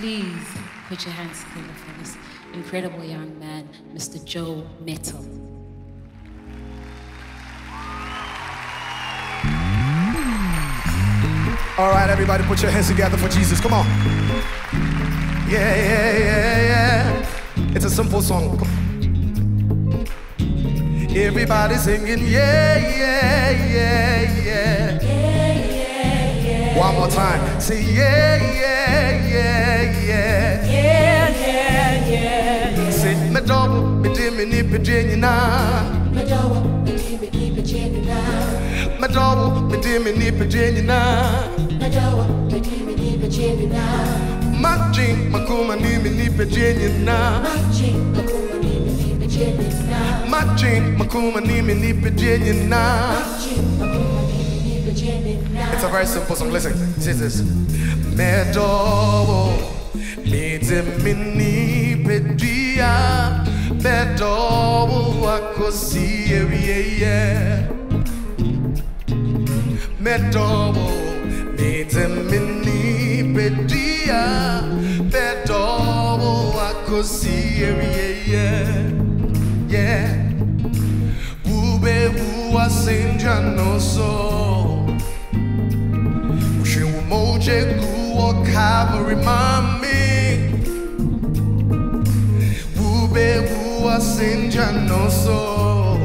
please put your hands together for this incredible young man, Mr. Joe Mettle. All right, everybody, put your hands together for Jesus. Come on. Yeah, yeah, yeah, yeah. It's a simple song. Everybody singing, yeah, yeah, yeah, yeah. yeah, yeah, yeah. One more time. Say, yeah, yeah, yeah, dim, me nip, me dim, na. Me double, me dim, me nip, me dim, na. Me double, me dim, me nip, me dim, na. Me double, me dim, me nip, me dim, na. Majin, makuma, ni, me nip, me dim, na. Machi, makuma, ni, me nip, me dim, na. Majin, makuma, ni, me nip, me dim, na. Machi, makuma, ni, me nip, me. It's a very simple song. Listen, this. Mide mini pedia, medowo akosi ewiye. Medowo, mide mini pedia, medowo akosi ewiye. Yeah. Ube wu asenja no so. She will moje guo Calvary mami. Wu asenja no so.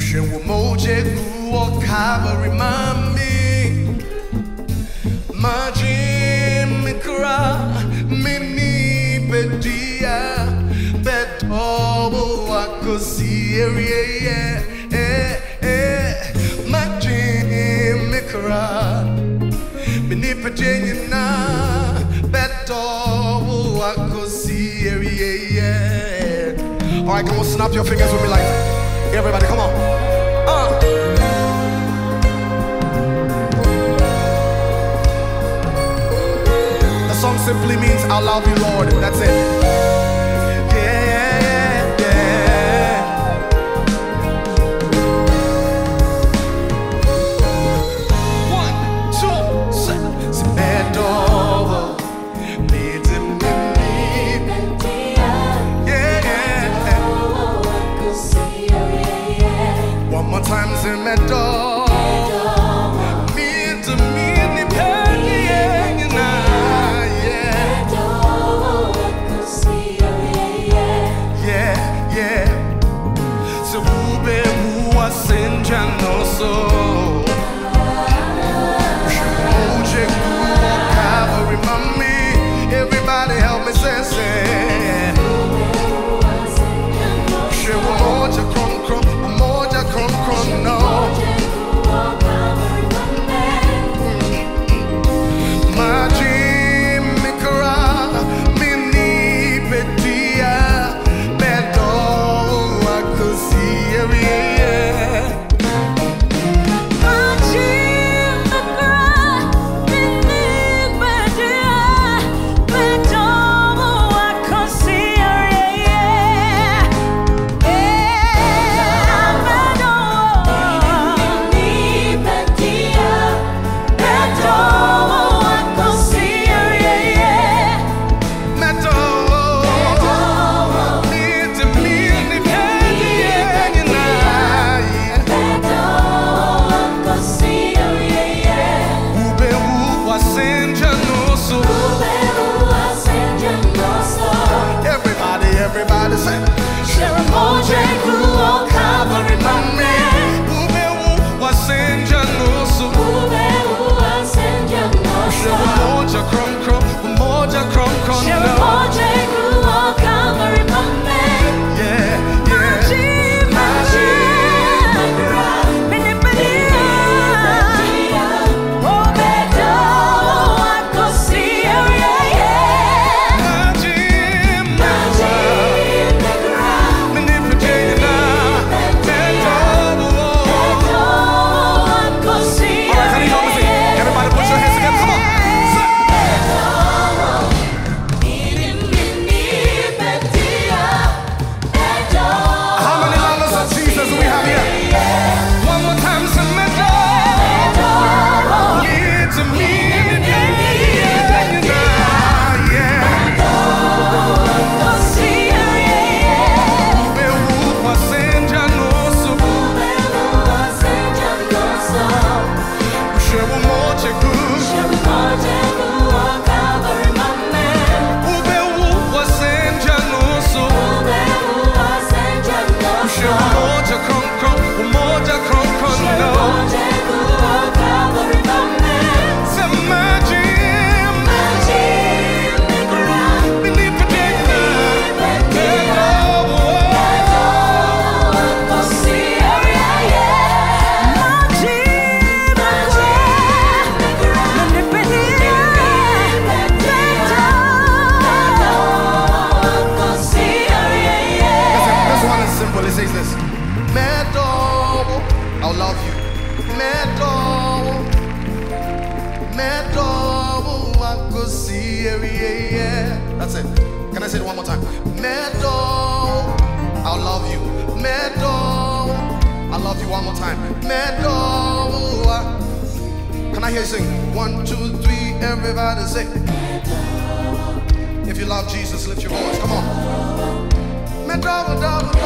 She will moje guo Calvary mami. Majim mikra mini pedia betobo akosi area eh eh Majim mikra mini pedia na betobo akosi area All right, come on, snap your fingers with me like everybody, come on. Uh. The song simply means I love you, Lord. That's it. Se medowo. Midi mimi, penny, yeah, yeah. Yeah, yeah. So mua senja no so. Uje I'll love you. Metal, metal, I could see yeah, yeah. That's it. Can I say it one more time? Metal, I'll love you. Metal, I'll love you one more time. Metal, can I hear you sing? One, two, three, everybody say. sing. If you love Jesus, lift your voice. Come on. Metal, metal, metal.